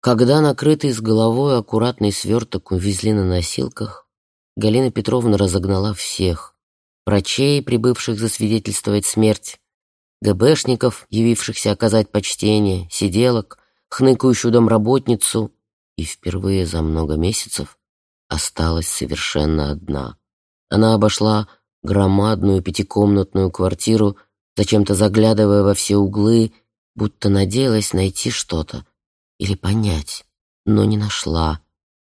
Когда накрытый с головой аккуратный сверток увезли на носилках, Галина Петровна разогнала всех. Врачей, прибывших засвидетельствовать смерть, ГБшников, явившихся оказать почтение, сиделок, хныкающую домработницу, и впервые за много месяцев осталась совершенно одна. Она обошла громадную пятикомнатную квартиру, зачем-то заглядывая во все углы, будто надеялась найти что-то или понять, но не нашла.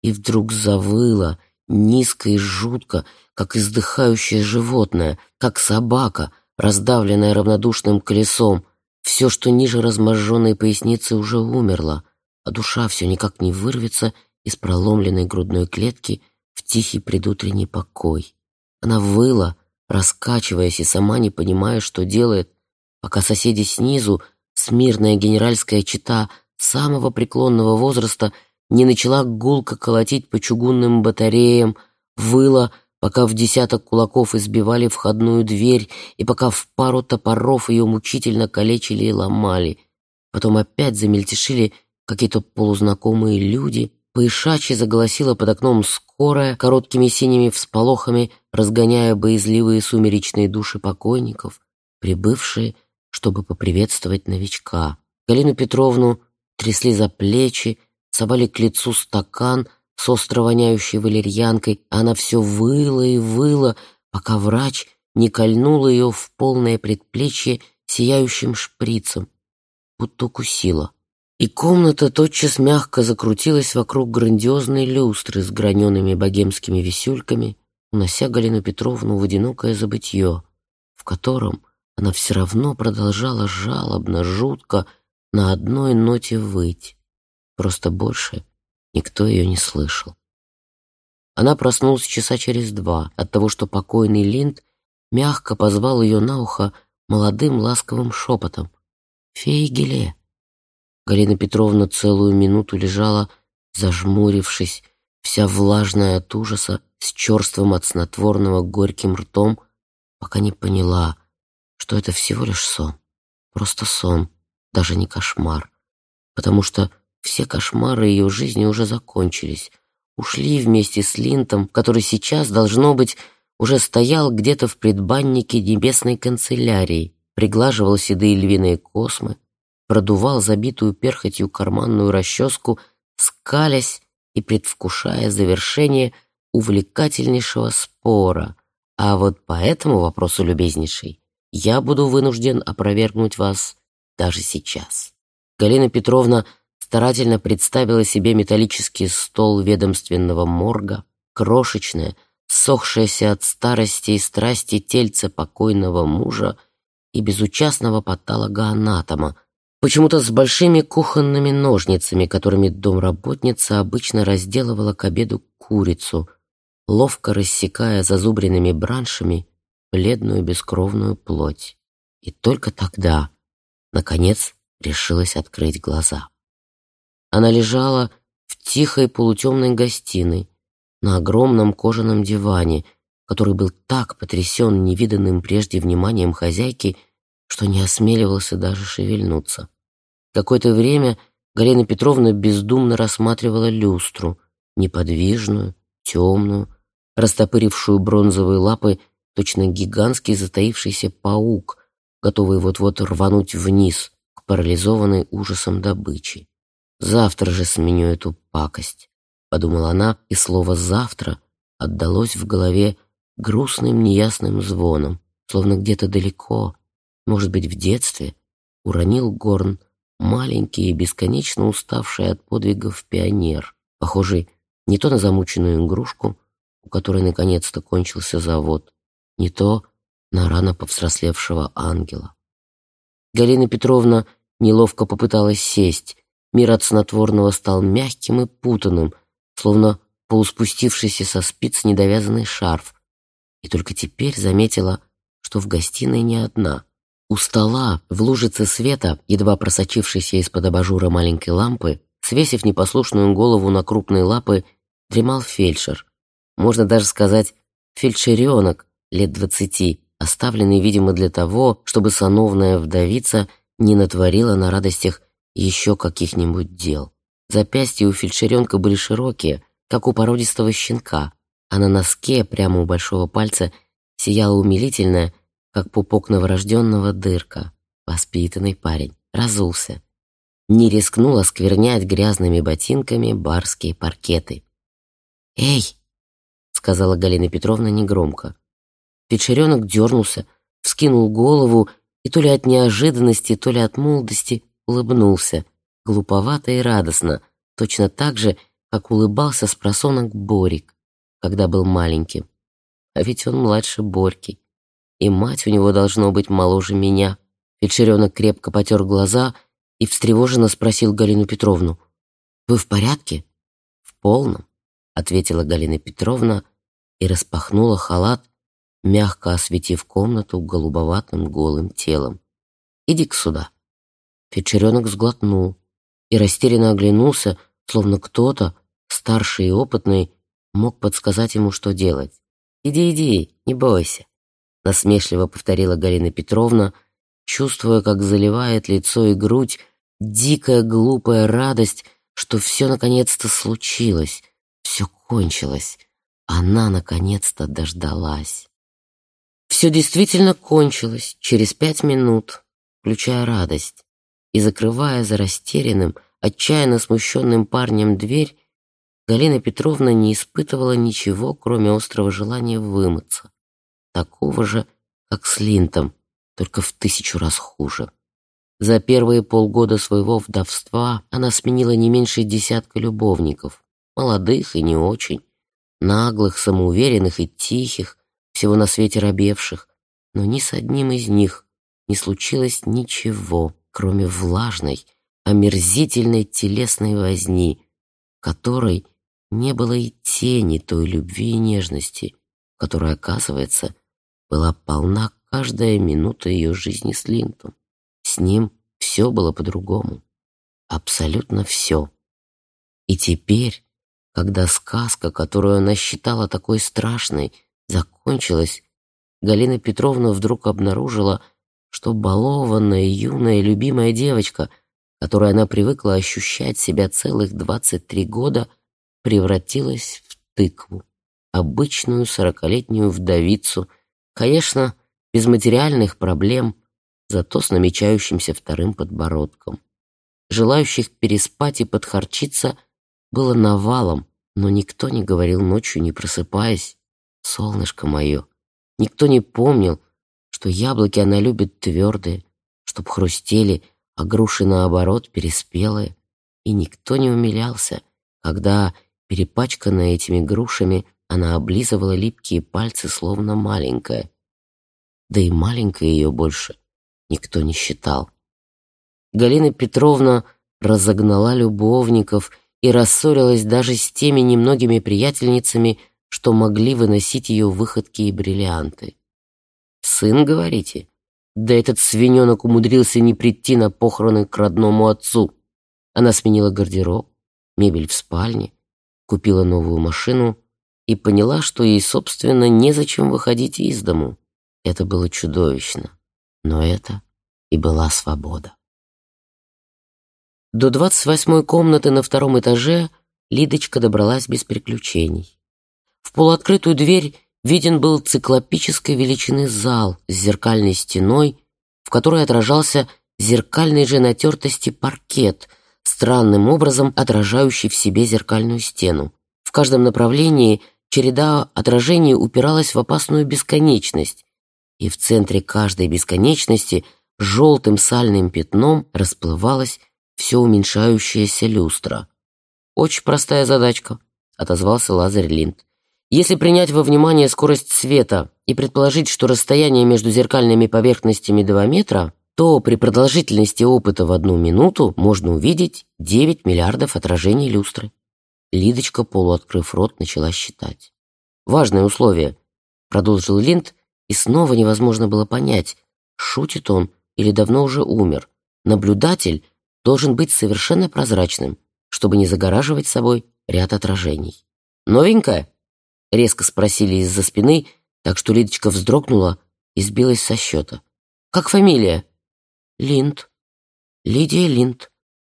И вдруг завыла, низко и жутко, как издыхающее животное, как собака, раздавленная равнодушным колесом. Все, что ниже разможженной поясницы, уже умерло, а душа все никак не вырвется из проломленной грудной клетки в тихий предутренний покой. Она выла, раскачиваясь и сама не понимая, что делает, пока соседи снизу, смирная генеральская чита самого преклонного возраста, не начала гулко колотить по чугунным батареям, выла, пока в десяток кулаков избивали входную дверь и пока в пару топоров ее мучительно калечили и ломали. Потом опять замельтешили какие-то полузнакомые люди — Поишачьи заголосила под окном скорая, короткими синими всполохами, разгоняя боязливые сумеречные души покойников, прибывшие, чтобы поприветствовать новичка. Галину Петровну трясли за плечи, совали к лицу стакан с остро воняющей валерьянкой, а она все выла и выла, пока врач не кольнул ее в полное предплечье сияющим шприцем, будто укусила. И комната тотчас мягко закрутилась вокруг грандиозной люстры с гранеными богемскими висюльками, унося Галину Петровну в одинокое забытье, в котором она все равно продолжала жалобно, жутко на одной ноте выть. Просто больше никто ее не слышал. Она проснулась часа через два от того, что покойный Линд мягко позвал ее на ухо молодым ласковым шепотом. «Фейгеле!» Галина Петровна целую минуту лежала, зажмурившись, вся влажная от ужаса, с черством от снотворного горьким ртом, пока не поняла, что это всего лишь сон. Просто сон, даже не кошмар. Потому что все кошмары ее жизни уже закончились, ушли вместе с Линтом, который сейчас, должно быть, уже стоял где-то в предбаннике небесной канцелярии, приглаживал седые львиные космы, продувал забитую перхотью карманную расческу, скалясь и предвкушая завершение увлекательнейшего спора. А вот по этому вопросу, любезнейший, я буду вынужден опровергнуть вас даже сейчас. Галина Петровна старательно представила себе металлический стол ведомственного морга, крошечное, сохшееся от старости и страсти тельце покойного мужа и безучастного патологоанатома, почему-то с большими кухонными ножницами, которыми домработница обычно разделывала к обеду курицу, ловко рассекая зазубренными браншами бледную бескровную плоть. И только тогда, наконец, решилась открыть глаза. Она лежала в тихой полутемной гостиной, на огромном кожаном диване, который был так потрясен невиданным прежде вниманием хозяйки, что не осмеливался даже шевельнуться. Какое-то время Галина Петровна бездумно рассматривала люстру, неподвижную, темную, растопырившую бронзовые лапы, точно гигантский затаившийся паук, готовый вот-вот рвануть вниз к парализованной ужасом добычи. «Завтра же сменю эту пакость», — подумала она, и слово «завтра» отдалось в голове грустным неясным звоном, словно где-то далеко, может быть, в детстве, уронил горн маленький и бесконечно уставший от подвигов пионер, похожий не то на замученную игрушку, у которой наконец-то кончился завод, не то на рано повзрослевшего ангела. Галина Петровна неловко попыталась сесть. Мир от снотворного стал мягким и путанным, словно полуспустившийся со спиц недовязанный шарф. И только теперь заметила, что в гостиной не одна — у стола, в лужице света, едва просочившейся из-под абажура маленькой лампы, свесив непослушную голову на крупные лапы, дремал фельдшер. Можно даже сказать, фельдшеренок лет двадцати, оставленный, видимо, для того, чтобы сановная вдовица не натворила на радостях еще каких-нибудь дел. Запястья у фельдшеренка были широкие, как у породистого щенка, а на носке, прямо у большого пальца, сияла умилительная, как пупок новорожденного дырка. Воспитанный парень разулся. Не рискнул осквернять грязными ботинками барские паркеты. «Эй!» — сказала Галина Петровна негромко. Фельдшеренок дернулся, вскинул голову и то ли от неожиданности, то ли от молодости улыбнулся, глуповато и радостно, точно так же, как улыбался с просонок Борик, когда был маленьким. А ведь он младше Борьки, и мать у него должно быть моложе меня. Фельдшеренок крепко потер глаза и встревоженно спросил Галину Петровну, «Вы в порядке?» «В полном», — ответила Галина Петровна и распахнула халат, мягко осветив комнату голубоватым голым телом. «Иди-ка сюда». Фельдшеренок сглотнул и растерянно оглянулся, словно кто-то, старший и опытный, мог подсказать ему, что делать. «Иди, иди, не бойся», — насмешливо повторила Галина Петровна, чувствуя, как заливает лицо и грудь дикая глупая радость, что все наконец-то случилось, все кончилось. Она наконец-то дождалась. Все действительно кончилось через пять минут, включая радость. И закрывая за растерянным, отчаянно смущенным парнем дверь, Галина Петровна не испытывала ничего, кроме острого желания вымыться. Такого же, как с Линтом, только в тысячу раз хуже. За первые полгода своего вдовства она сменила не меньше десятка любовников, молодых и не очень, наглых, самоуверенных и тихих, всего на свете робевших, но ни с одним из них не случилось ничего, кроме влажной, омерзительной телесной возни, которой не было и тени той любви и нежности, которая, оказывается, была полна каждая минута ее жизни с Линтом. С ним все было по-другому. Абсолютно все. И теперь, когда сказка, которую она считала такой страшной, закончилась, Галина Петровна вдруг обнаружила, что балованная, юная, любимая девочка, которой она привыкла ощущать себя целых 23 года, превратилась в тыкву, обычную сорокалетнюю вдовицу, конечно, без материальных проблем, зато с намечающимся вторым подбородком. Желающих переспать и подхарчиться было навалом, но никто не говорил ночью, не просыпаясь, солнышко мое. Никто не помнил, что яблоки она любит твердые, чтоб хрустели, а груши, наоборот, переспелые. И никто не умилялся, когда, перепачканная этими грушами, она облизывала липкие пальцы, словно маленькая. Да и маленькая ее больше никто не считал. Галина Петровна разогнала любовников и рассорилась даже с теми немногими приятельницами, что могли выносить ее выходки и бриллианты. «Сын, говорите? Да этот свиненок умудрился не прийти на похороны к родному отцу». Она сменила гардероб, мебель в спальне, купила новую машину и поняла, что ей, собственно, незачем выходить из дому. Это было чудовищно, но это и была свобода. До двадцать восьмой комнаты на втором этаже Лидочка добралась без приключений. В полуоткрытую дверь виден был циклопической величины зал с зеркальной стеной, в которой отражался зеркальной же натертости паркет, странным образом отражающий в себе зеркальную стену. В каждом направлении череда отражений упиралась в опасную бесконечность, и в центре каждой бесконечности желтым сальным пятном расплывалась все уменьшающаяся люстра. «Очень простая задачка», — отозвался Лазарь Линд. Если принять во внимание скорость света и предположить, что расстояние между зеркальными поверхностями 2 метра, то при продолжительности опыта в одну минуту можно увидеть 9 миллиардов отражений люстры. Лидочка, полуоткрыв рот, начала считать. «Важное условие», — продолжил Линд, и снова невозможно было понять, шутит он или давно уже умер. Наблюдатель должен быть совершенно прозрачным, чтобы не загораживать собой ряд отражений. «Новенькая?» Резко спросили из-за спины, так что Лидочка вздрогнула и сбилась со счета. «Как фамилия?» «Линд». «Лидия Линд»,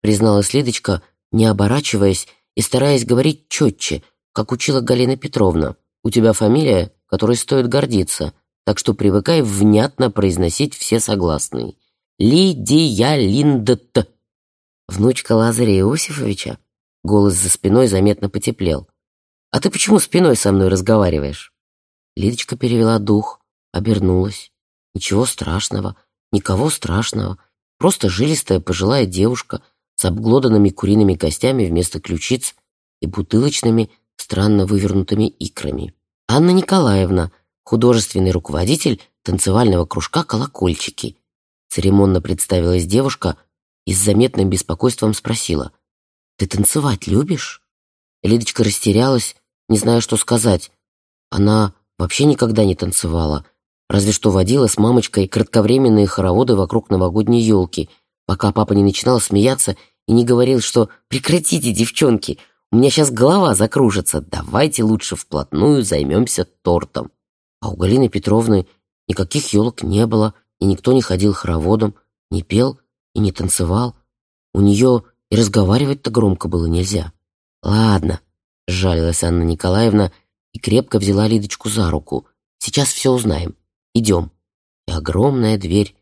призналась Лидочка, не оборачиваясь и стараясь говорить четче, как учила Галина Петровна. «У тебя фамилия, которой стоит гордиться, так что привыкай внятно произносить все согласные. Лидия Линдт». Внучка Лазаря Иосифовича? Голос за спиной заметно потеплел. «А ты почему спиной со мной разговариваешь?» Лидочка перевела дух, обернулась. Ничего страшного, никого страшного. Просто жилистая пожилая девушка с обглоданными куриными костями вместо ключиц и бутылочными, странно вывернутыми икрами. Анна Николаевна, художественный руководитель танцевального кружка «Колокольчики». Церемонно представилась девушка и с заметным беспокойством спросила. «Ты танцевать любишь?» Лидочка растерялась, не зная, что сказать. Она вообще никогда не танцевала, разве что водила с мамочкой кратковременные хороводы вокруг новогодней елки, пока папа не начинал смеяться и не говорил, что «Прекратите, девчонки, у меня сейчас голова закружится, давайте лучше вплотную займемся тортом». А у Галины Петровны никаких елок не было, и никто не ходил хороводом, не пел и не танцевал. У нее и разговаривать-то громко было нельзя. «Ладно», — жалилась Анна Николаевна и крепко взяла Лидочку за руку. «Сейчас все узнаем. Идем». И огромная дверь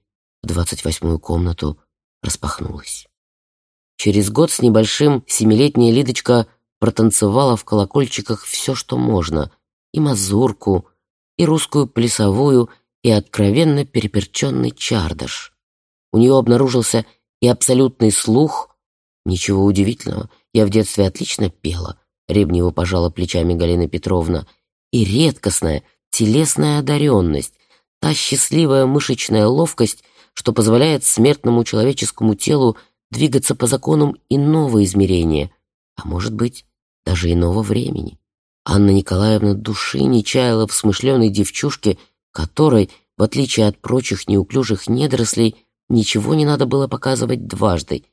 в двадцать восьмую комнату распахнулась. Через год с небольшим семилетняя Лидочка протанцевала в колокольчиках все, что можно. И мазурку, и русскую плясовую, и откровенно переперченный чардаш. У нее обнаружился и абсолютный слух. Ничего удивительного, я в детстве отлично пела, ревниво пожала плечами Галина Петровна. И редкостная телесная одаренность, та счастливая мышечная ловкость, что позволяет смертному человеческому телу двигаться по законам иного измерения, а может быть, даже иного времени. Анна Николаевна души не чаяла в смышленой девчушке, которой, в отличие от прочих неуклюжих недорослей, Ничего не надо было показывать дважды.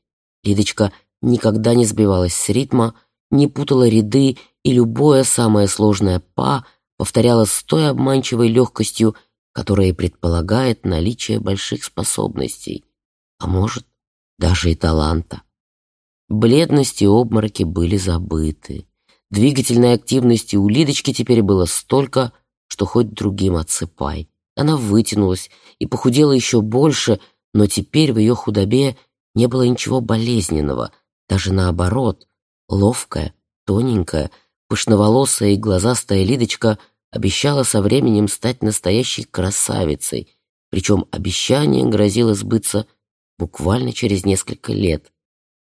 Лидочка никогда не сбивалась с ритма, не путала ряды и любое самое сложное «па» повторяла с той обманчивой легкостью, которая предполагает наличие больших способностей, а может, даже и таланта. Бледность и обмороки были забыты. Двигательной активности у Лидочки теперь было столько, что хоть другим отсыпай. Она вытянулась и похудела еще больше, но теперь в ее худобе не было ничего болезненного, даже наоборот. Ловкая, тоненькая, пышноволосая и глазастая Лидочка обещала со временем стать настоящей красавицей, причем обещание грозило сбыться буквально через несколько лет.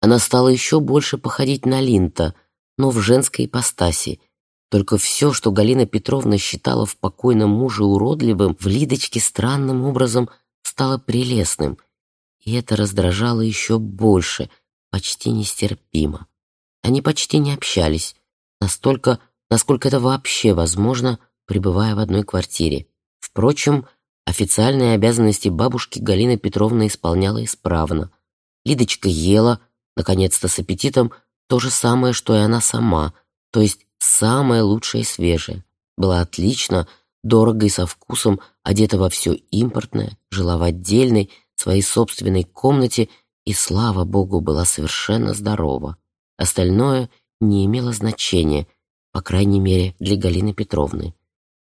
Она стала еще больше походить на Линта, но в женской ипостаси. Только все, что Галина Петровна считала в покойном муже уродливым, в Лидочке странным образом стало прелестным, и это раздражало еще больше, почти нестерпимо. Они почти не общались, настолько, насколько это вообще возможно, пребывая в одной квартире. Впрочем, официальные обязанности бабушки Галина Петровна исполняла исправно. Лидочка ела, наконец-то с аппетитом, то же самое, что и она сама, то есть самое лучшее и свежее. Была отлично, дорого и со вкусом, одета во все импортное, жила в отдельной, своей собственной комнате и, слава богу, была совершенно здорова. Остальное не имело значения, по крайней мере, для Галины Петровны.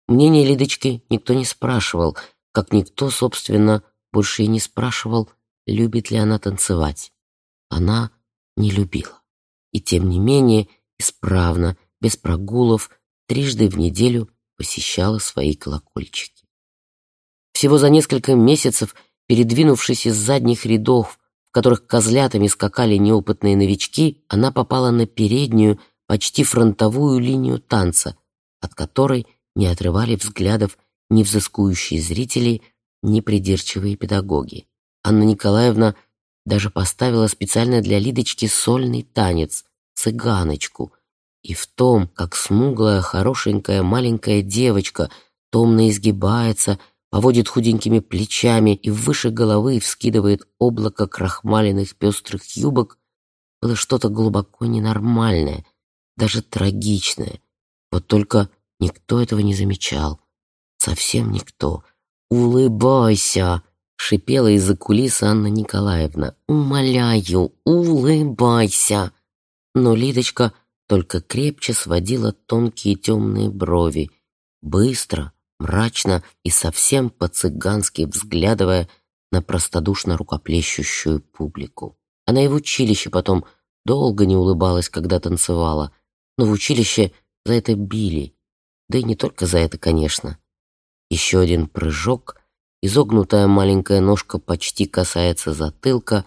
Мнение Лидочки никто не спрашивал, как никто, собственно, больше и не спрашивал, любит ли она танцевать. Она не любила. И тем не менее, исправно, без прогулов, трижды в неделю посещала свои колокольчики. Всего за несколько месяцев, передвинувшись из задних рядов, которых козлятами скакали неопытные новички, она попала на переднюю, почти фронтовую линию танца, от которой не отрывали взглядов ни взыскующие зрители, ни придирчивые педагоги. Анна Николаевна даже поставила специально для Лидочки сольный танец «Цыганочку», и в том, как смуглая, хорошенькая маленькая девочка томно изгибается, поводит худенькими плечами и выше головы вскидывает облако крахмаленных пестрых юбок, было что-то глубоко ненормальное, даже трагичное. Вот только никто этого не замечал. Совсем никто. «Улыбайся!» — шипела из-за кулис Анна Николаевна. «Умоляю, улыбайся!» Но Лидочка только крепче сводила тонкие темные брови, быстро, мрачно и совсем по-цыгански взглядывая на простодушно рукоплещущую публику. Она и в училище потом долго не улыбалась, когда танцевала, но в училище за это били, да и не только за это, конечно. Еще один прыжок, изогнутая маленькая ножка почти касается затылка,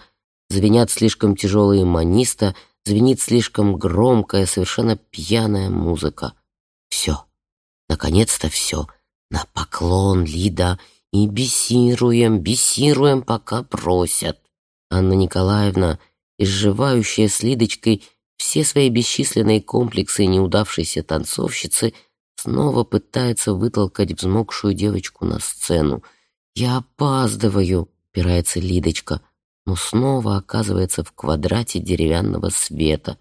звенят слишком тяжелые маниста, звенит слишком громкая, совершенно пьяная музыка. Все, наконец-то все. На поклон, Лида, и бесируем, бесируем, пока просят. Анна Николаевна, изживающая с Лидочкой все свои бесчисленные комплексы неудавшейся танцовщицы, снова пытается вытолкать взмокшую девочку на сцену. «Я опаздываю», — пирается Лидочка, но снова оказывается в квадрате деревянного света,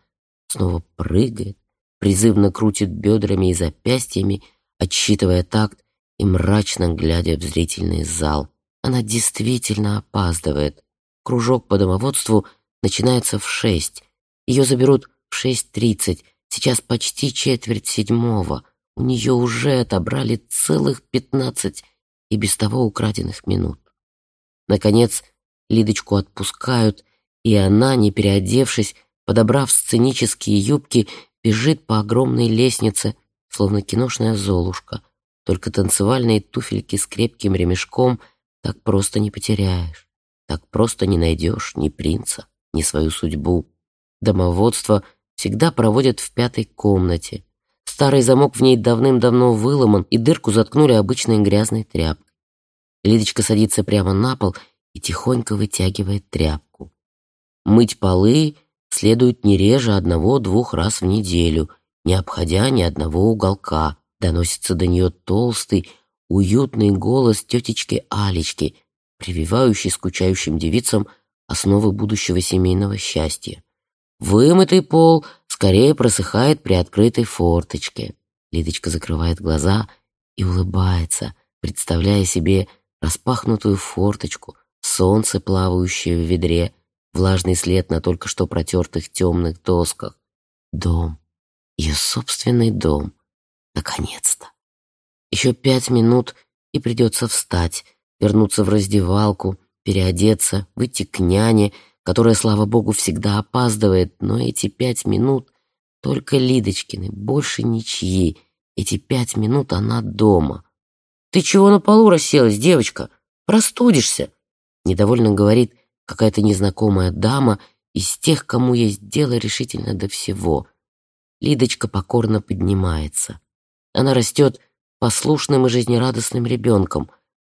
снова прыгает, призывно крутит бедрами и запястьями, отсчитывая такт и мрачно глядя в зрительный зал. Она действительно опаздывает. Кружок по домоводству начинается в шесть. Ее заберут в шесть тридцать. Сейчас почти четверть седьмого. У нее уже отобрали целых пятнадцать и без того украденных минут. Наконец, Лидочку отпускают, и она, не переодевшись, подобрав сценические юбки, бежит по огромной лестнице, словно киношная золушка. Только танцевальные туфельки с крепким ремешком так просто не потеряешь. Так просто не найдешь ни принца, ни свою судьбу. Домоводство всегда проводят в пятой комнате. Старый замок в ней давным-давно выломан, и дырку заткнули обычной грязной тряпкой. Лидочка садится прямо на пол и тихонько вытягивает тряпку. Мыть полы следует не реже одного-двух раз в неделю, не обходя ни одного уголка. Доносится до нее толстый, уютный голос тетечки Алечки, прививающий скучающим девицам основы будущего семейного счастья. Вымытый пол скорее просыхает при открытой форточке. Лидочка закрывает глаза и улыбается, представляя себе распахнутую форточку, солнце, плавающее в ведре, влажный след на только что протертых темных досках. Дом. Ее собственный дом. Наконец-то. Еще пять минут, и придется встать, вернуться в раздевалку, переодеться, выйти к няне, которая, слава богу, всегда опаздывает, но эти пять минут только Лидочкины, больше ничьи. Эти пять минут она дома. «Ты чего на полу расселась, девочка? Простудишься!» Недовольно говорит какая-то незнакомая дама из тех, кому есть дело решительно до всего. Лидочка покорно поднимается. Она растет послушным и жизнерадостным ребенком,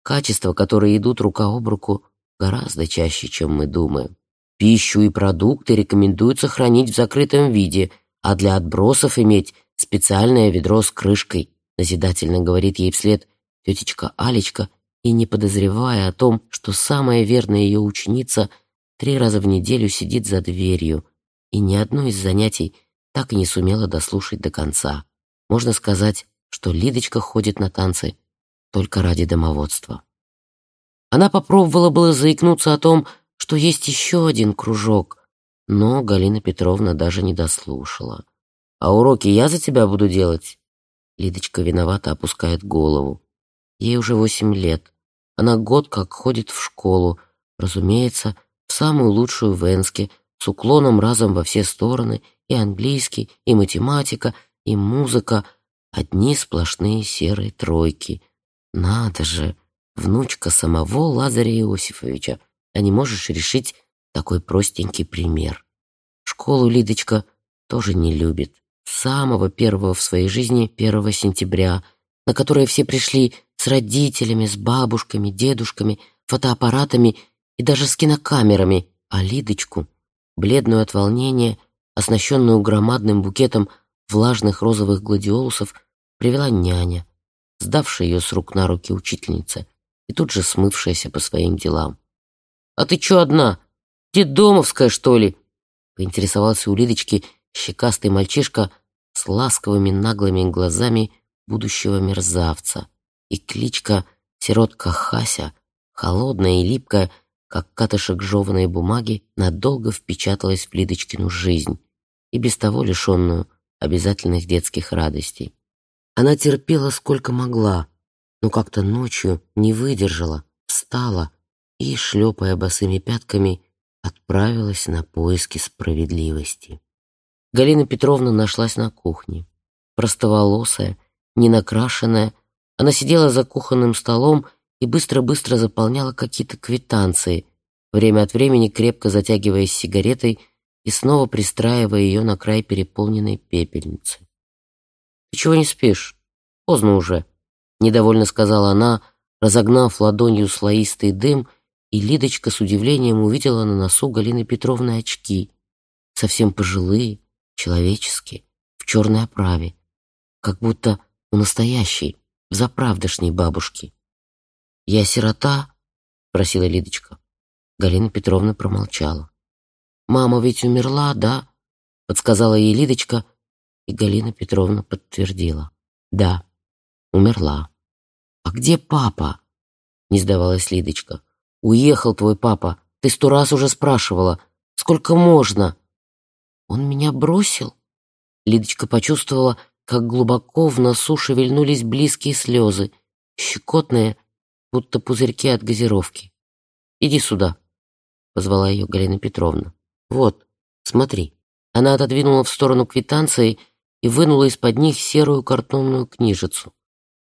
качества, которые идут рука об руку гораздо чаще, чем мы думаем. Пищу и продукты рекомендуется хранить в закрытом виде, а для отбросов иметь специальное ведро с крышкой, назидательно говорит ей вслед тетечка Алечка, и не подозревая о том, что самая верная ее ученица три раза в неделю сидит за дверью и ни одно из занятий так и не сумела дослушать до конца. Можно сказать, что Лидочка ходит на танцы только ради домоводства. Она попробовала было заикнуться о том, что есть еще один кружок, но Галина Петровна даже не дослушала. «А уроки я за тебя буду делать?» Лидочка виновато опускает голову. Ей уже восемь лет. Она год как ходит в школу, разумеется, в самую лучшую в Энске, с уклоном разом во все стороны, и английский, и математика, и музыка, одни сплошные серые тройки. Надо же, внучка самого Лазаря Иосифовича, а не можешь решить такой простенький пример. Школу Лидочка тоже не любит. С самого первого в своей жизни, 1 сентября, на которое все пришли с родителями, с бабушками, дедушками, фотоаппаратами и даже с кинокамерами, а Лидочку, бледную от волнения, оснащенную громадным букетом влажных розовых гладиолусов, привела няня, сдавшая ее с рук на руки учительница и тут же смывшаяся по своим делам. «А ты чё одна? Дедомовская, что ли?» поинтересовался у Лидочки щекастый мальчишка с ласковыми наглыми глазами будущего мерзавца и кличка «Сиротка Хася», холодная и липкая, как катышек жеванной бумаги, надолго впечаталась в Лидочкину жизнь. и без того лишенную обязательных детских радостей. Она терпела сколько могла, но как-то ночью не выдержала, встала и, шлепая босыми пятками, отправилась на поиски справедливости. Галина Петровна нашлась на кухне. Простоволосая, ненакрашенная, она сидела за кухонным столом и быстро-быстро заполняла какие-то квитанции, время от времени крепко затягиваясь сигаретой и снова пристраивая ее на край переполненной пепельницы. «Ты чего не спишь? Поздно уже», — недовольно сказала она, разогнав ладонью слоистый дым, и Лидочка с удивлением увидела на носу Галины Петровны очки, совсем пожилые, человеческие, в черной оправе, как будто у настоящей, в заправдошней бабушки. «Я сирота?» — просила Лидочка. Галина Петровна промолчала. «Мама ведь умерла, да?» — подсказала ей Лидочка, и Галина Петровна подтвердила. «Да, умерла». «А где папа?» — не сдавалась Лидочка. «Уехал твой папа. Ты сто раз уже спрашивала. Сколько можно?» «Он меня бросил?» Лидочка почувствовала, как глубоко в носу шевельнулись близкие слезы, щекотные, будто пузырьки от газировки. «Иди сюда», — позвала ее Галина Петровна. «Вот, смотри». Она отодвинула в сторону квитанции и вынула из-под них серую картонную книжицу.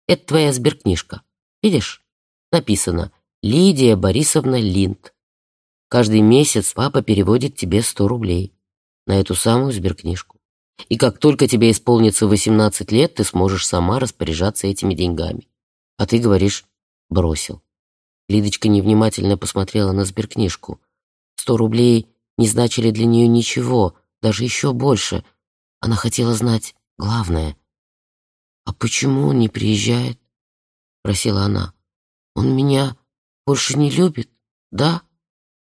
«Это твоя сберкнижка. Видишь? Написано «Лидия Борисовна Линд». Каждый месяц папа переводит тебе сто рублей на эту самую сберкнижку. И как только тебе исполнится 18 лет, ты сможешь сама распоряжаться этими деньгами. А ты говоришь «бросил». Лидочка невнимательно посмотрела на сберкнижку. Сто рублей не значили для нее ничего, даже еще больше. Она хотела знать главное. «А почему он не приезжает?» — просила она. «Он меня больше не любит, да?»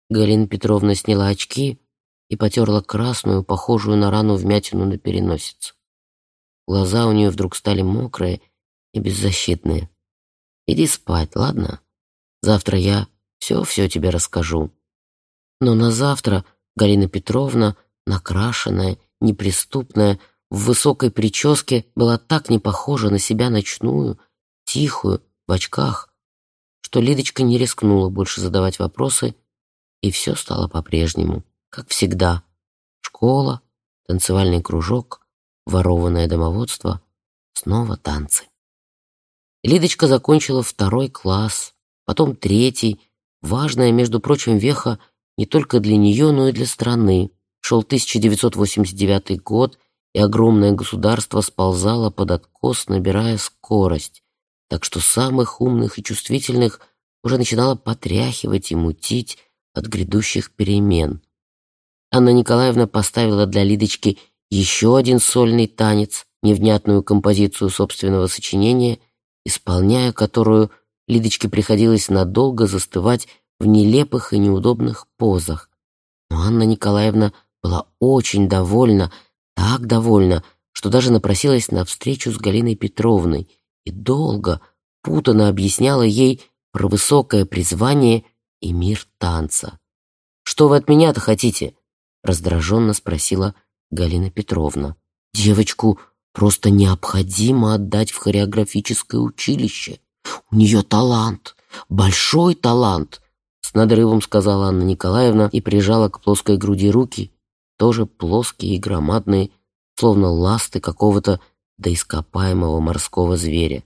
Галина Петровна сняла очки и потерла красную, похожую на рану вмятину на переносице. Глаза у нее вдруг стали мокрые и беззащитные. «Иди спать, ладно? Завтра я все-все тебе расскажу». Но на завтра Галина Петровна, накрашенная, неприступная, в высокой прическе, была так не похожа на себя ночную, тихую, в очках, что Лидочка не рискнула больше задавать вопросы, и все стало по-прежнему как всегда. Школа, танцевальный кружок, ворованное домоводство, снова танцы. Лидочка закончила второй класс, потом третий, важная, между прочим, веха не только для нее, но и для страны. Шел 1989 год, и огромное государство сползало под откос, набирая скорость, так что самых умных и чувствительных уже начинало потряхивать и мутить от грядущих перемен. Анна Николаевна поставила для Лидочки еще один сольный танец, невнятную композицию собственного сочинения, исполняя которую Лидочке приходилось надолго застывать в нелепых и неудобных позах. Но Анна Николаевна была очень довольна, так довольна, что даже напросилась на встречу с Галиной Петровной и долго, путанно объясняла ей про высокое призвание и мир танца. «Что вы от меня-то хотите?» раздраженно спросила Галина Петровна. Девочку просто необходимо отдать в хореографическое училище. У нее талант, большой талант, с надрывом сказала Анна Николаевна и прижала к плоской груди руки, тоже плоские и громадные, словно ласты какого-то доископаемого морского зверя.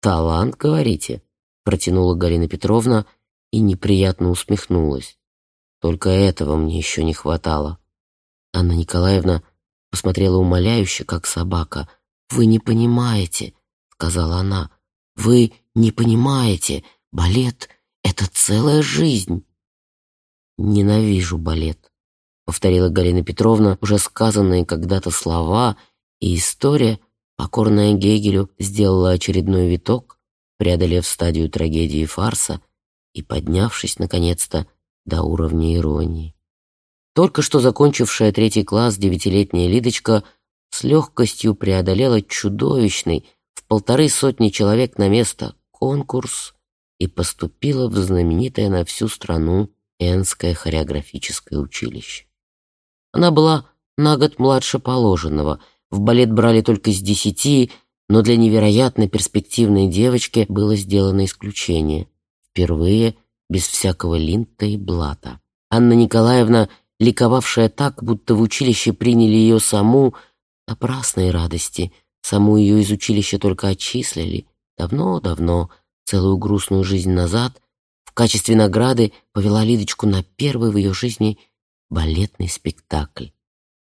«Талант, говорите?» — протянула Галина Петровна и неприятно усмехнулась. Только этого мне еще не хватало. Анна Николаевна посмотрела умоляюще, как собака. «Вы не понимаете», — сказала она. «Вы не понимаете. Балет — это целая жизнь». «Ненавижу балет», — повторила Галина Петровна уже сказанные когда-то слова, и история, покорная Гегелю, сделала очередной виток, преодолев стадию трагедии и фарса и, поднявшись, наконец-то, до уровня иронии. Только что закончившая третий класс девятилетняя Лидочка с легкостью преодолела чудовищный в полторы сотни человек на место конкурс и поступила в знаменитое на всю страну Энское хореографическое училище. Она была на год младше положенного. В балет брали только с десяти, но для невероятно перспективной девочки было сделано исключение. Впервые без всякого линта и блата. Анна Николаевна, ликовавшая так, будто в училище приняли ее саму, напрасной радости, саму ее из училища только отчислили, давно-давно, целую грустную жизнь назад, в качестве награды повела Лидочку на первый в ее жизни балетный спектакль.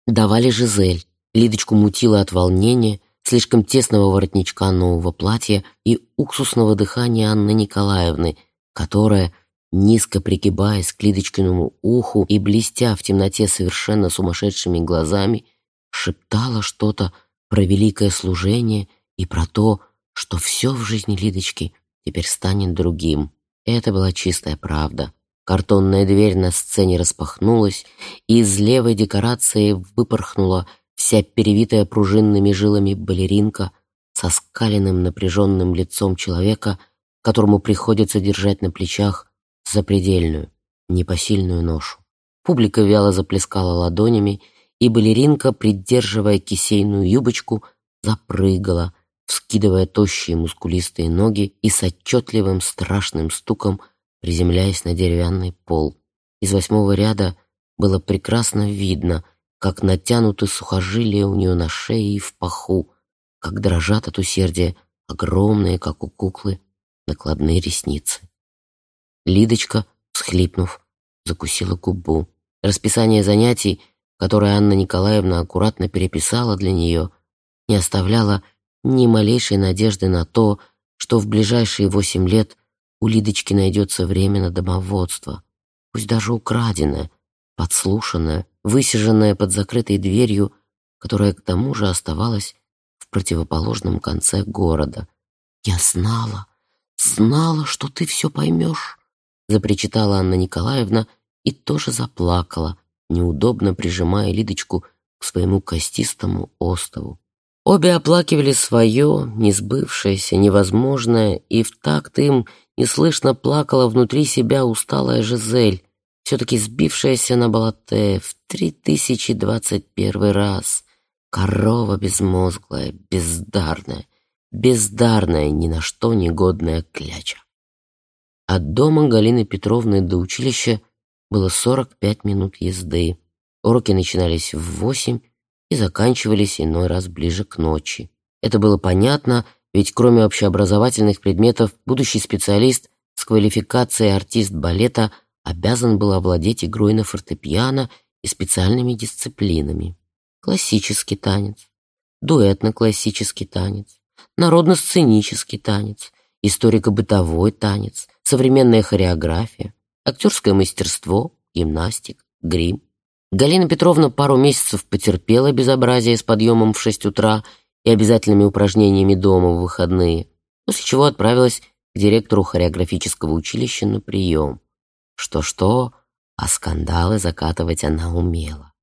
Давали Жизель. Лидочку мутило от волнения, слишком тесного воротничка нового платья и уксусного дыхания Анны Николаевны, которая, низко пригибаясь к Лидочкиному уху и блестя в темноте совершенно сумасшедшими глазами, шептала что-то про великое служение и про то, что все в жизни Лидочки теперь станет другим. Это была чистая правда. Картонная дверь на сцене распахнулась, и из левой декорации выпорхнула вся перевитая пружинными жилами балеринка со скаленным напряженным лицом человека, которому приходится держать на плечах запредельную, непосильную ношу. Публика вяло заплескала ладонями, и балеринка, придерживая кисейную юбочку, запрыгала, вскидывая тощие мускулистые ноги и с отчетливым страшным стуком приземляясь на деревянный пол. Из восьмого ряда было прекрасно видно, как натянуты сухожилия у нее на шее и в паху, как дрожат от усердия огромные, как у куклы, накладные ресницы. Лидочка, всхлипнув, закусила губу. Расписание занятий, которое Анна Николаевна аккуратно переписала для нее, не оставляло ни малейшей надежды на то, что в ближайшие восемь лет у Лидочки найдется время на домоводство, пусть даже украденное, подслушанное, высиженное под закрытой дверью, которая к тому же оставалась в противоположном конце города. «Я знала, знала, что ты все поймешь», запричитала Анна Николаевна и тоже заплакала, неудобно прижимая Лидочку к своему костистому остову. Обе оплакивали свое, несбывшееся, невозможное, и в такт им неслышно плакала внутри себя усталая Жизель, все-таки сбившаяся на балате в 3021 раз. Корова безмозглая, бездарная, бездарная, ни на что негодная кляча. От дома Галины Петровны до училища было 45 минут езды. Уроки начинались в восемь, и заканчивались иной раз ближе к ночи. Это было понятно, ведь кроме общеобразовательных предметов, будущий специалист с квалификацией артист балета обязан был овладеть игрой на фортепиано и специальными дисциплинами. Классический танец, дуэтно-классический танец, народно-сценический танец, историко-бытовой танец, современная хореография, актерское мастерство, гимнастик, грим. Галина Петровна пару месяцев потерпела безобразие с подъемом в шесть утра и обязательными упражнениями дома в выходные, после чего отправилась к директору хореографического училища на прием. Что-что, а скандалы закатывать она умела.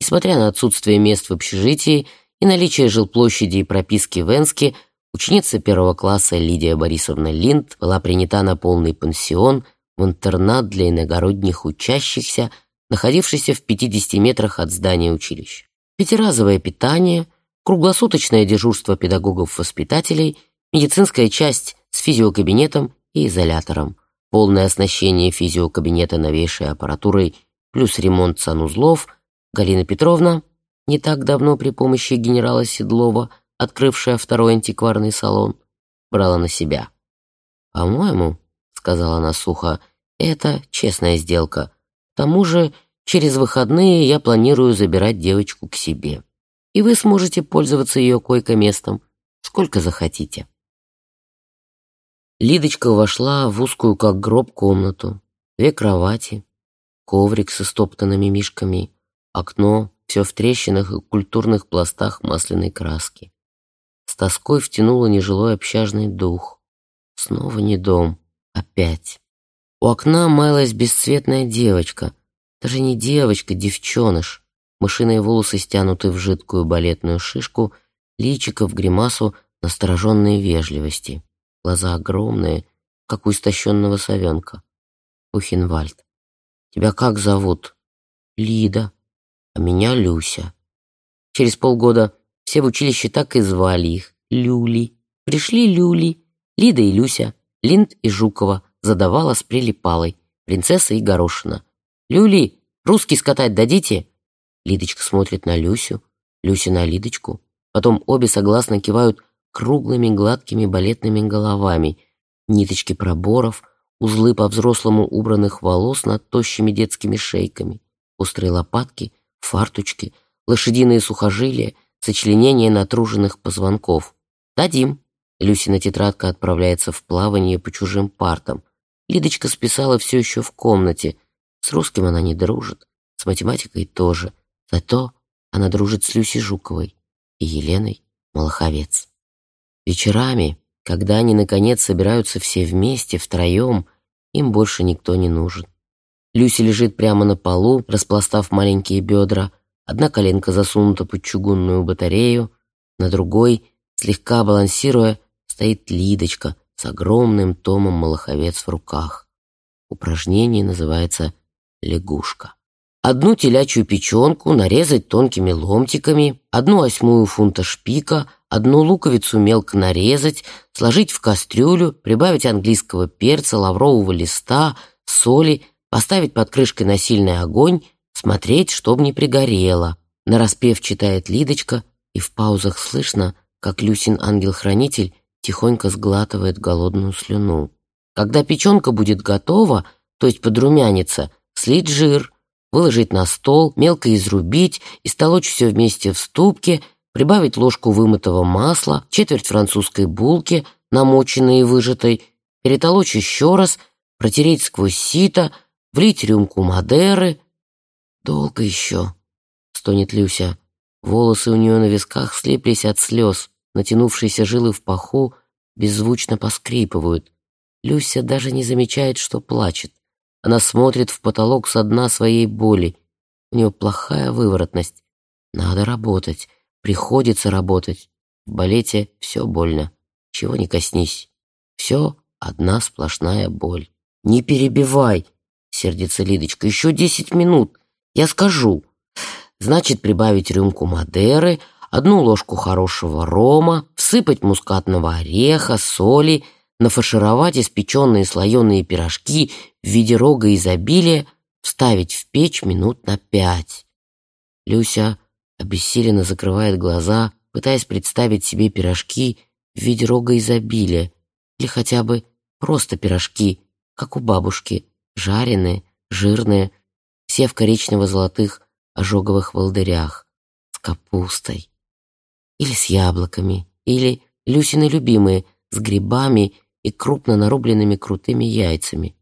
Несмотря на отсутствие мест в общежитии и наличие жилплощади и прописки в Энске, ученица первого класса Лидия Борисовна Линд была принята на полный пансион в интернат для иногородних учащихся – находившийся в 50 метрах от здания училища. Пятиразовое питание, круглосуточное дежурство педагогов-воспитателей, медицинская часть с физиокабинетом и изолятором, полное оснащение физиокабинета новейшей аппаратурой плюс ремонт санузлов, Галина Петровна, не так давно при помощи генерала Седлова, открывшая второй антикварный салон, брала на себя. «По-моему», — сказала она сухо, — «это честная сделка. К тому же через выходные я планирую забирать девочку к себе. И вы сможете пользоваться ее койко-местом, сколько захотите. Лидочка вошла в узкую, как гроб, комнату. Две кровати, коврик с истоптанными мишками, окно, все в трещинах и культурных пластах масляной краски. С тоской втянула нежилой общажный дух. Снова не дом. Опять. У окна маялась бесцветная девочка. Даже не девочка, девчоныш. Мышиные волосы стянуты в жидкую балетную шишку, личико в гримасу настороженной вежливости. Глаза огромные, как у истощенного совенка. Ухенвальд. «Тебя как зовут?» «Лида. А меня Люся». Через полгода все в училище так и звали их — Люли. Пришли Люли, Лида и Люся, Линд и Жукова, задавала с прилипалой, принцесса и Горошина. «Люли, русский скатать дадите?» Лидочка смотрит на Люсю, Люся на Лидочку. Потом обе согласно кивают круглыми гладкими балетными головами. Ниточки проборов, узлы по-взрослому убранных волос над тощими детскими шейками, острые лопатки, фарточки, лошадиные сухожилия, сочленение натруженных позвонков. «Дадим». Люсина тетрадка отправляется в плавание по чужим партам. Лидочка списала все еще в комнате. С русским она не дружит, с математикой тоже. Зато она дружит с Люсей Жуковой и Еленой Малаховец. Вечерами, когда они, наконец, собираются все вместе, втроем, им больше никто не нужен. Люси лежит прямо на полу, распластав маленькие бедра. Одна коленка засунута под чугунную батарею, на другой, слегка балансируя, стоит Лидочка с огромным томом малаховец в руках. Упражнение называется «лягушка». Одну телячью печенку нарезать тонкими ломтиками, одну восьмую фунта шпика, одну луковицу мелко нарезать, сложить в кастрюлю, прибавить английского перца, лаврового листа, соли, поставить под крышкой на сильный огонь, смотреть, чтоб не пригорело. Нараспев читает Лидочка, и в паузах слышно, как Люсин ангел-хранитель тихонько сглатывает голодную слюну. Когда печенка будет готова, то есть подрумянится, слить жир, выложить на стол, мелко изрубить, истолочь все вместе в ступке, прибавить ложку вымытого масла, четверть французской булки, намоченной и выжатой, перетолочь еще раз, протереть сквозь сито, влить рюмку Мадеры. «Долго еще», — стонет Люся. Волосы у нее на висках слеплись от слез. Натянувшиеся жилы в паху беззвучно поскрипывают. Люся даже не замечает, что плачет. Она смотрит в потолок со дна своей боли. У нее плохая выворотность. Надо работать. Приходится работать. В балете все больно. Чего не коснись. Все одна сплошная боль. «Не перебивай!» — сердится Лидочка. «Еще десять минут. Я скажу. Значит, прибавить рюмку Мадеры, одну ложку хорошего рома, всыпать мускатного ореха, соли, нафаршировать испеченные слоеные пирожки в виде рога изобилия, вставить в печь минут на пять. Люся обессиленно закрывает глаза, пытаясь представить себе пирожки в виде рога изобилия или хотя бы просто пирожки, как у бабушки, жареные, жирные, все в коричнево-золотых ожоговых волдырях, с капустой. Или с яблоками, или Люсины любимые, с грибами и крупно нарубленными крутыми яйцами.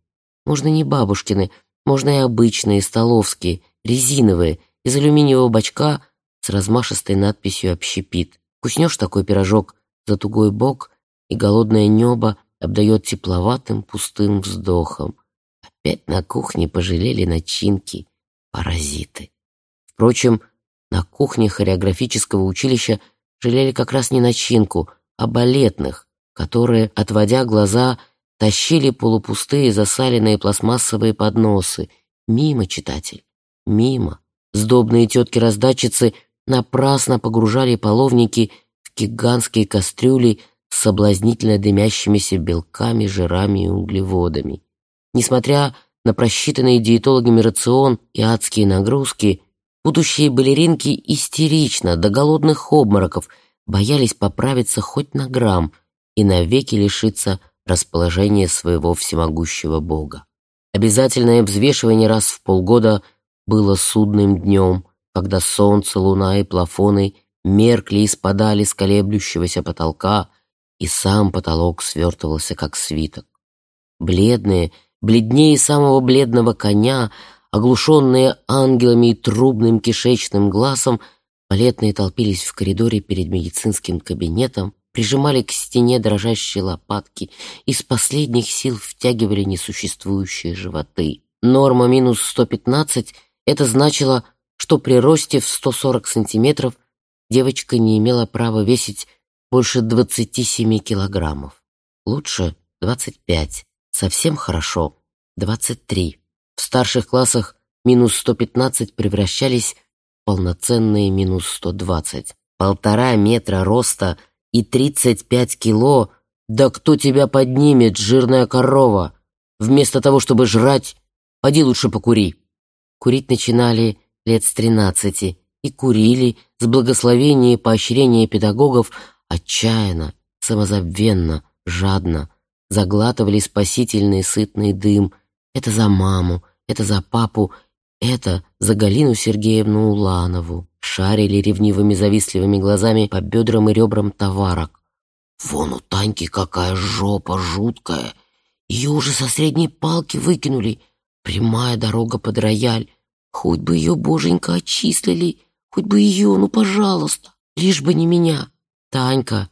Можно не бабушкины, можно и обычные, столовские, резиновые, из алюминиевого бачка с размашистой надписью «Общепит». Куснешь такой пирожок за тугой бок, и голодное небо обдает тепловатым пустым вздохом. Опять на кухне пожалели начинки, паразиты. Впрочем, на кухне хореографического училища жалели как раз не начинку, а балетных, которые, отводя глаза, тащили полупустые засаленные пластмассовые подносы. Мимо, читатель, мимо. Сдобные тетки-раздатчицы напрасно погружали половники в гигантские кастрюли с соблазнительно дымящимися белками, жирами и углеводами. Несмотря на просчитанный диетологами рацион и адские нагрузки, будущие балеринки истерично, до голодных обмороков, боялись поправиться хоть на грамм и навеки лишиться расположения своего всемогущего бога. Обязательное взвешивание раз в полгода было судным днем, когда солнце, луна и плафоны меркли и спадали с колеблющегося потолка, и сам потолок свертывался, как свиток. Бледные, бледнее самого бледного коня, оглушенные ангелами и трубным кишечным глазом, балетные толпились в коридоре перед медицинским кабинетом, прижимали к стене дрожащие лопатки, и с последних сил втягивали несуществующие животы. Норма минус 115 — это значило, что при росте в 140 сантиметров девочка не имела права весить больше 27 килограммов. Лучше 25. Совсем хорошо 23. В старших классах минус 115 превращались полноценные минус 120. Полтора метра роста и 35 кило. Да кто тебя поднимет, жирная корова? Вместо того, чтобы жрать, поди лучше покури. Курить начинали лет с тринадцати и курили с благословения и поощрения педагогов отчаянно, самозабвенно, жадно, заглатывали спасительный сытный дым. Это за маму, это за папу, это за Галину Сергеевну Уланову. Шарили ревнивыми завистливыми глазами по бедрам и ребрам товарок. Вон у Таньки какая жопа жуткая. Ее уже со средней палки выкинули. Прямая дорога под рояль. Хоть бы ее, боженька, отчислили. Хоть бы ее, ну, пожалуйста. Лишь бы не меня. Танька,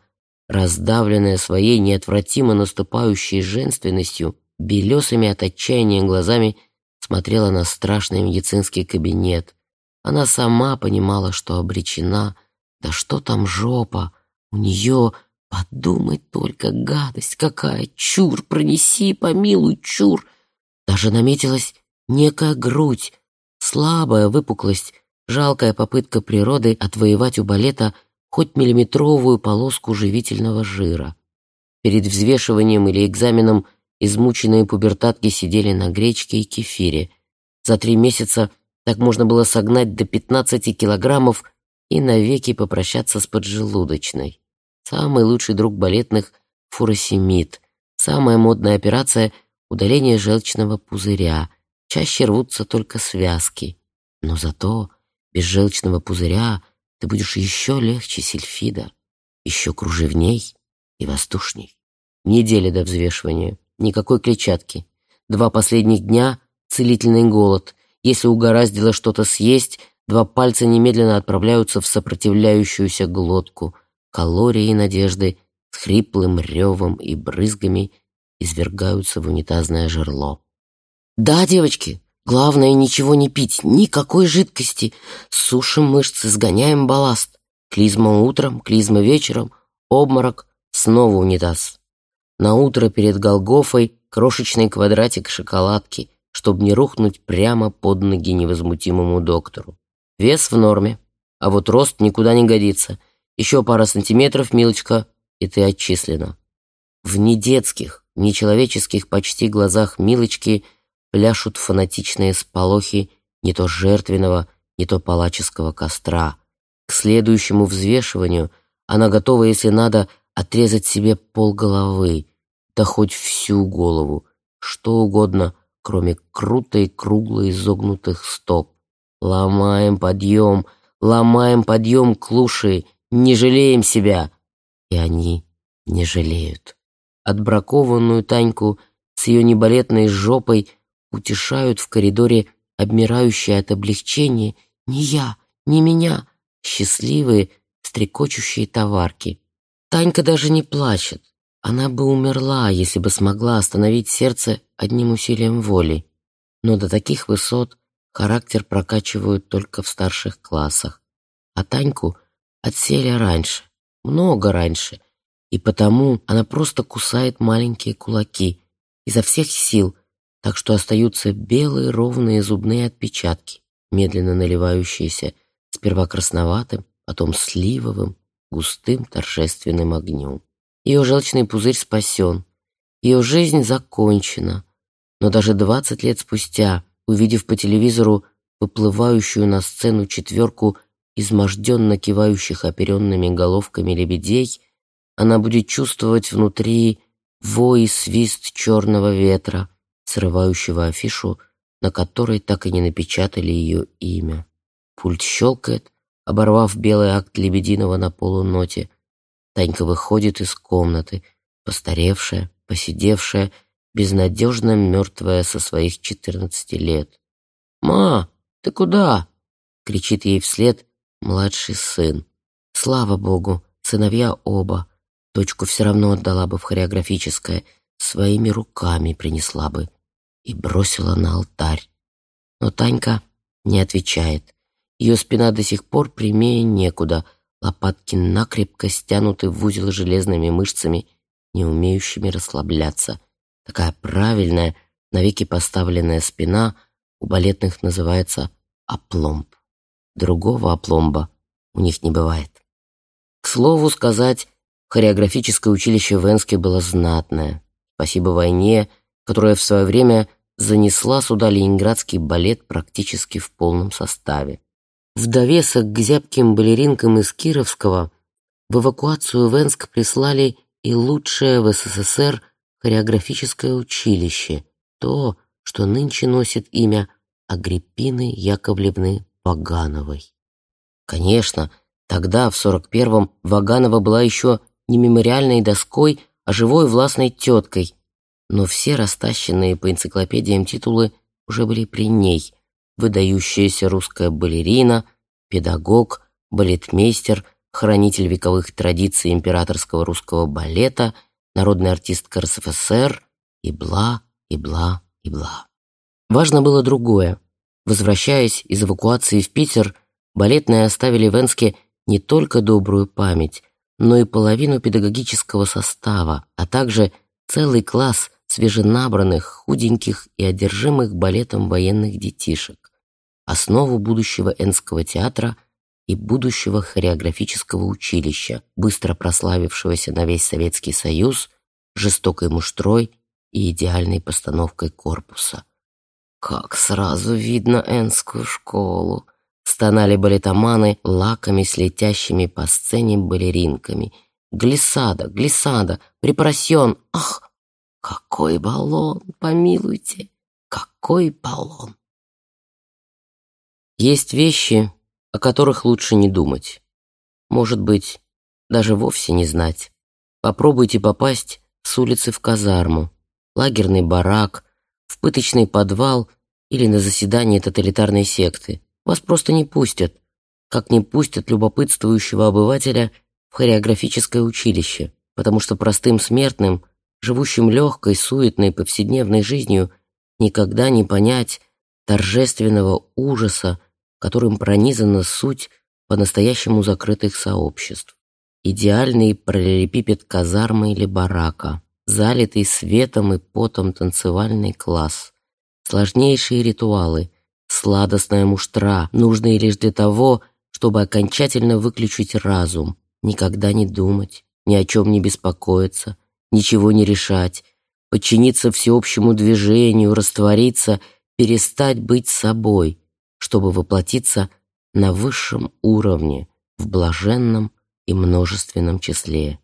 раздавленная своей неотвратимо наступающей женственностью, белесыми от отчаяния глазами смотрела на страшный медицинский кабинет. Она сама понимала, что обречена. Да что там жопа? У нее, подумай только, гадость какая! Чур, пронеси, помилуй, чур! Даже наметилась некая грудь, слабая выпуклость, жалкая попытка природы отвоевать у балета – хоть миллиметровую полоску живительного жира. Перед взвешиванием или экзаменом измученные пубертатки сидели на гречке и кефире. За три месяца так можно было согнать до 15 килограммов и навеки попрощаться с поджелудочной. Самый лучший друг балетных — фуросемид. Самая модная операция — удаление желчного пузыря. Чаще рвутся только связки. Но зато без желчного пузыря ты будешь еще легче сильфида, еще кружевней и воздушней. Неделя до взвешивания, никакой клетчатки. Два последних дня — целительный голод. Если угораздило что-то съесть, два пальца немедленно отправляются в сопротивляющуюся глотку. Калории надежды с хриплым ревом и брызгами извергаются в унитазное жерло. «Да, девочки, Главное, ничего не пить, никакой жидкости. Сушим мышцы, сгоняем балласт. Клизма утром, клизма вечером, обморок, снова унитаз. На утро перед Голгофой крошечный квадратик шоколадки, чтобы не рухнуть прямо под ноги невозмутимому доктору. Вес в норме, а вот рост никуда не годится. Еще пара сантиметров, милочка, и ты отчислена. В недетских, нечеловеческих почти глазах Милочки – пляшут фанатичные сполохи не то жертвенного, не то палаческого костра. К следующему взвешиванию она готова, если надо, отрезать себе полголовы, да хоть всю голову, что угодно, кроме крутой круглой изогнутых стоп. Ломаем подъем, ломаем подъем клуши, не жалеем себя. И они не жалеют. Отбракованную Таньку с ее небалетной жопой утешают в коридоре обмирающие от облегчения не я, не меня, счастливые, стрекочущие товарки. Танька даже не плачет. Она бы умерла, если бы смогла остановить сердце одним усилием воли. Но до таких высот характер прокачивают только в старших классах. А Таньку отсели раньше, много раньше, и потому она просто кусает маленькие кулаки изо всех сил, так что остаются белые ровные зубные отпечатки, медленно наливающиеся сперва красноватым, потом сливовым, густым торжественным огнем. Ее желчный пузырь спасен, ее жизнь закончена, но даже двадцать лет спустя, увидев по телевизору выплывающую на сцену четверку изможденно кивающих оперенными головками лебедей, она будет чувствовать внутри вой и свист черного ветра, срывающего афишу, на которой так и не напечатали ее имя. Пульт щелкает, оборвав белый акт Лебединова на полуноте. Танька выходит из комнаты, постаревшая, посидевшая, безнадежно мертвая со своих четырнадцати лет. «Ма, ты куда?» — кричит ей вслед младший сын. Слава богу, сыновья оба. Дочку все равно отдала бы в хореографическое, своими руками принесла бы и бросила на алтарь. Но Танька не отвечает. Ее спина до сих пор прямее некуда, лопатки накрепко стянуты в узел железными мышцами, не умеющими расслабляться. Такая правильная, навеки поставленная спина у балетных называется опломб. Другого опломба у них не бывает. К слову сказать, хореографическое училище в Энске было знатное. Спасибо войне, которая в свое время занесла сюда ленинградский балет практически в полном составе. В довесок к зябким балеринкам из Кировского в эвакуацию в Энск прислали и лучшее в СССР хореографическое училище, то, что нынче носит имя Агриппины Яковлевны Вагановой. Конечно, тогда, в 41-м, Ваганова была еще не мемориальной доской, а живой властной теткой, но все растащенные по энциклопедиям титулы уже были при ней. Выдающаяся русская балерина, педагог, балетмейстер, хранитель вековых традиций императорского русского балета, народный артистка РСФСР и бла, и бла, и бла. Важно было другое. Возвращаясь из эвакуации в Питер, балетные оставили в Энске не только добрую память, но и половину педагогического состава, а также целый класс свеженабранных, худеньких и одержимых балетом военных детишек, основу будущего Энского театра и будущего хореографического училища, быстро прославившегося на весь Советский Союз жестокой муштрой и идеальной постановкой корпуса. «Как сразу видно Энскую школу!» стонали балетоманы, лаками с по сцене балеринками. «Глиссада! Глиссада! Припоросен! Ах, какой баллон, помилуйте, какой баллон! Есть вещи, о которых лучше не думать. Может быть, даже вовсе не знать. Попробуйте попасть с улицы в казарму, лагерный барак, в пыточный подвал или на заседание тоталитарной секты. Вас просто не пустят, как не пустят любопытствующего обывателя в хореографическое училище, потому что простым смертным живущим легкой, суетной, повседневной жизнью, никогда не понять торжественного ужаса, которым пронизана суть по-настоящему закрытых сообществ. Идеальный параллелепипед казармы или барака, залитый светом и потом танцевальный класс, сложнейшие ритуалы, сладостная муштра, нужные лишь для того, чтобы окончательно выключить разум, никогда не думать, ни о чем не беспокоиться, ничего не решать, подчиниться всеобщему движению, раствориться, перестать быть собой, чтобы воплотиться на высшем уровне, в блаженном и множественном числе.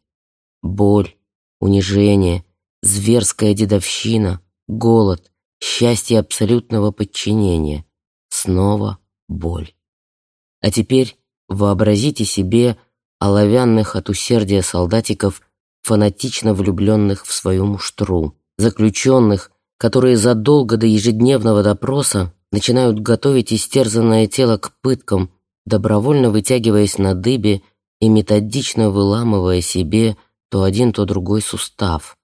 Боль, унижение, зверская дедовщина, голод, счастье абсолютного подчинения, снова боль. А теперь вообразите себе оловянных от усердия солдатиков фанатично влюбленных в свою муштру, заключенных, которые задолго до ежедневного допроса начинают готовить истерзанное тело к пыткам, добровольно вытягиваясь на дыбе и методично выламывая себе то один, то другой сустав.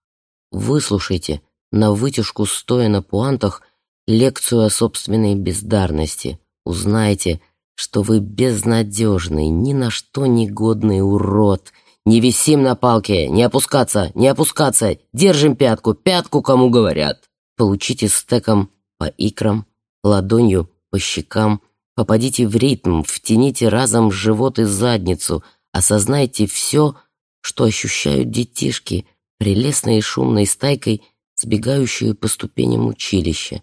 Выслушайте, на вытяжку стоя на пуантах, лекцию о собственной бездарности. Узнайте, что вы безнадежный, ни на что негодный урод, не висим на палке, не опускаться, не опускаться. Держим пятку, пятку кому говорят. Получите стеком по икрам, ладонью по щекам. Попадите в ритм, втяните разом живот и задницу. Осознайте все, что ощущают детишки, прелестной и шумной стайкой, сбегающие по ступеням училища.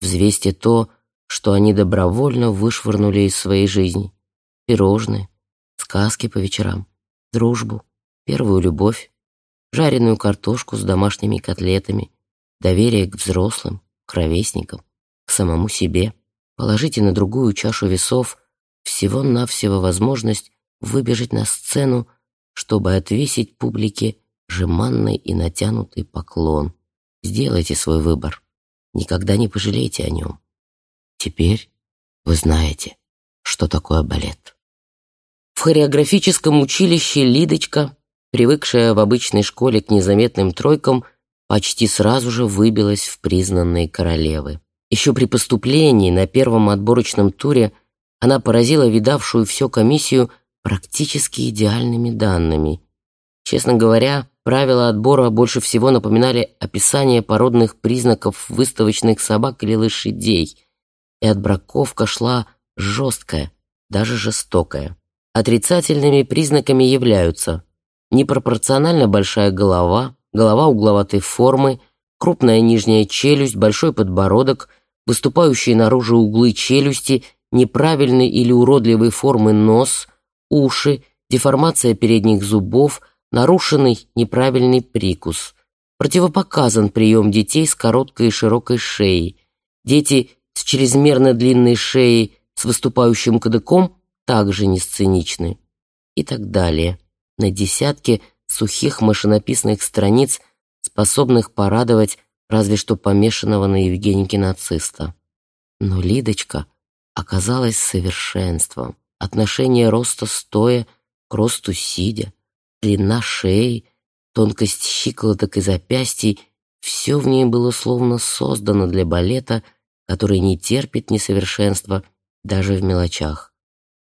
Взвесьте то, что они добровольно вышвырнули из своей жизни. Пирожные, сказки по вечерам дружбу, первую любовь, жареную картошку с домашними котлетами, доверие к взрослым, к ровесникам, самому себе. Положите на другую чашу весов всего-навсего возможность выбежать на сцену, чтобы отвесить публике жеманный и натянутый поклон. Сделайте свой выбор. Никогда не пожалейте о нем. Теперь вы знаете, что такое балет. В хореографическом училище Лидочка, привыкшая в обычной школе к незаметным тройкам, почти сразу же выбилась в признанные королевы. Еще при поступлении на первом отборочном туре она поразила видавшую все комиссию практически идеальными данными. Честно говоря, правила отбора больше всего напоминали описание породных признаков выставочных собак или лошадей, и отбраковка шла жесткая, даже жестокая. Отрицательными признаками являются непропорционально большая голова, голова угловатой формы, крупная нижняя челюсть, большой подбородок, выступающие наружу углы челюсти, неправильной или уродливой формы нос, уши, деформация передних зубов, нарушенный неправильный прикус. Противопоказан прием детей с короткой и широкой шеей. Дети с чрезмерно длинной шеей с выступающим кадыком также не сценичны. И так далее. На десятке сухих машинописных страниц, способных порадовать разве что помешанного на Евгенике нациста. Но Лидочка оказалась совершенством. Отношение роста стоя к росту сидя, длина шеи, тонкость щиколоток и запястий — все в ней было словно создано для балета, который не терпит несовершенства даже в мелочах.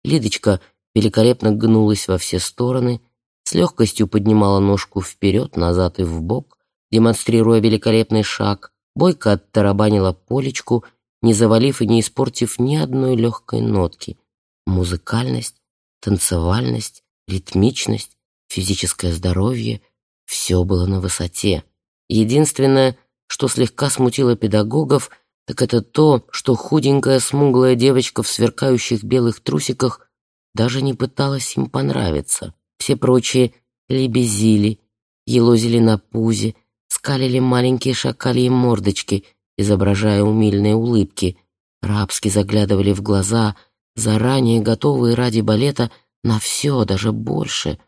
Лидочка великолепно гнулась во все стороны, с легкостью поднимала ножку вперед, назад и вбок, демонстрируя великолепный шаг, бойко оттарабанила полечку, не завалив и не испортив ни одной легкой нотки. Музыкальность, танцевальность, ритмичность, физическое здоровье — все было на высоте. Единственное, что слегка смутило педагогов, так это то, что худенькая смуглая девочка в сверкающих белых трусиках даже не пыталась им понравиться. Все прочие лебезили, елозили на пузе, скалили маленькие шакальи мордочки, изображая умильные улыбки, рабски заглядывали в глаза, заранее готовые ради балета на все, даже больше,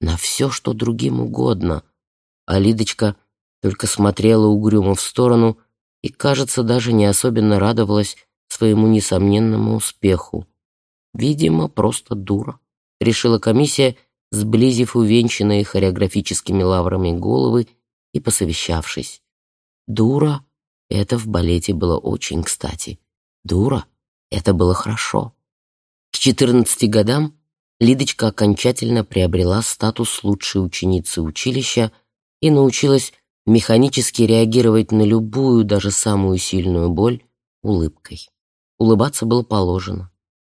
на все, что другим угодно. А Лидочка только смотрела угрюмо в сторону и, кажется, даже не особенно радовалась своему несомненному успеху. Видимо, просто дура, решила комиссия, сблизив увенчанные хореографическими лаврами головы и посовещавшись. Дура — это в балете было очень кстати. Дура — это было хорошо. К 14 годам Лидочка окончательно приобрела статус лучшей ученицы училища и научилась механически реагировать на любую, даже самую сильную боль улыбкой. Улыбаться было положено.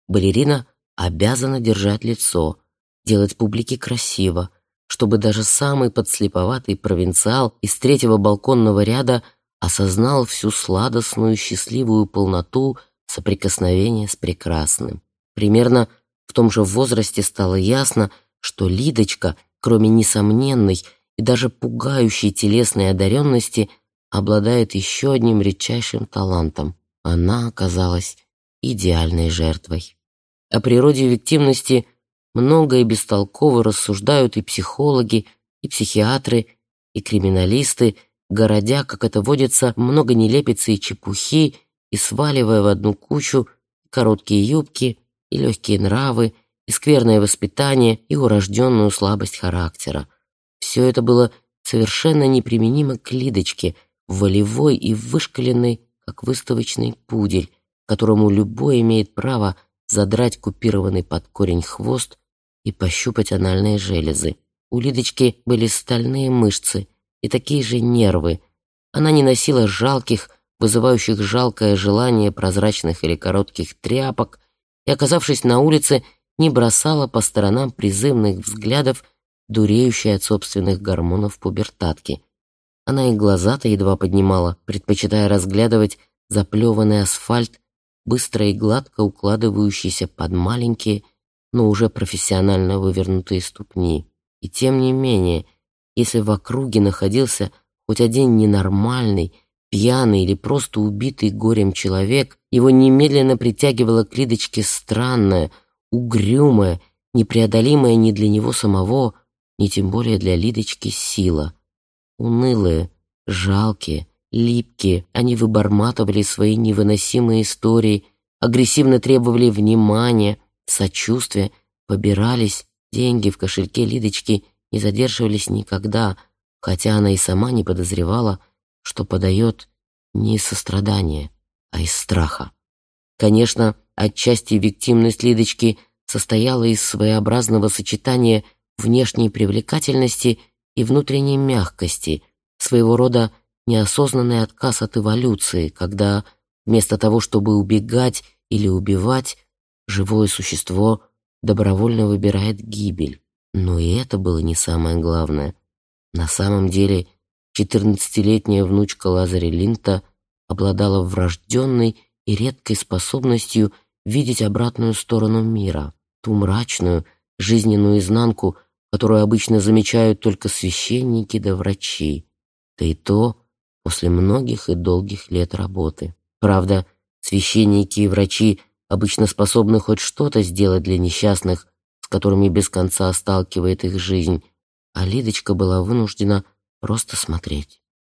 Балерина обязана держать лицо, делать публике красиво, чтобы даже самый подслеповатый провинциал из третьего балконного ряда осознал всю сладостную счастливую полноту соприкосновения с прекрасным. Примерно в том же возрасте стало ясно, что Лидочка, кроме несомненной и даже пугающей телесной одаренности, обладает еще одним редчайшим талантом. Она оказалась идеальной жертвой. О природе виктимности много и бестолково рассуждают и психологи, и психиатры, и криминалисты, городя, как это водится, много нелепицы и чепухи, и сваливая в одну кучу короткие юбки, и легкие нравы, и скверное воспитание, и урожденную слабость характера. Все это было совершенно неприменимо к Лидочке, волевой и вышкаленной, как выставочный пудель, которому любой имеет право задрать купированный под корень хвост и пощупать анальные железы. У Лидочки были стальные мышцы и такие же нервы. Она не носила жалких, вызывающих жалкое желание прозрачных или коротких тряпок, и, оказавшись на улице, не бросала по сторонам призывных взглядов, дуреющей от собственных гормонов пубертатки. Она и глаза-то едва поднимала, предпочитая разглядывать заплеванный асфальт, быстро и гладко укладывающийся под маленькие, но уже профессионально вывернутые ступни. И тем не менее, если в округе находился хоть один ненормальный, пьяный или просто убитый горем человек, его немедленно притягивала к Лидочке странная, угрюмая, непреодолимая ни для него самого, ни тем более для Лидочки сила. Унылые, жалкие, липкие, они выборматывали свои невыносимые истории, агрессивно требовали внимания, сочувствия, побирались, деньги в кошельке Лидочки не задерживались никогда, хотя она и сама не подозревала, что подает не из сострадания, а из страха. Конечно, отчасти виктимность Лидочки состояла из своеобразного сочетания внешней привлекательности и внутренней мягкости, своего рода неосознанный отказ от эволюции, когда вместо того, чтобы убегать или убивать, живое существо добровольно выбирает гибель. Но и это было не самое главное. На самом деле, 14-летняя внучка Лазаря Линта обладала врожденной и редкой способностью видеть обратную сторону мира, ту мрачную, жизненную изнанку, которую обычно замечают только священники да врачи, да и то после многих и долгих лет работы. Правда, священники и врачи обычно способны хоть что-то сделать для несчастных, с которыми без конца сталкивает их жизнь, а Лидочка была вынуждена просто смотреть.